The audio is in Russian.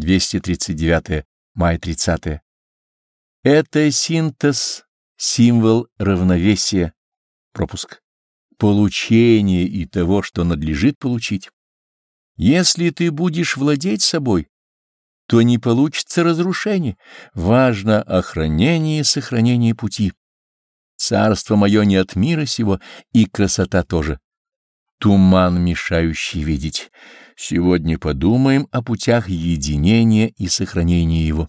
239 май 30 Это синтез, символ равновесия, пропуск, получение и того, что надлежит получить. Если ты будешь владеть собой, то не получится разрушение. Важно охранение и сохранение пути. Царство мое не от мира сего, и красота тоже. Туман, мешающий видеть. Сегодня подумаем о путях единения и сохранения его.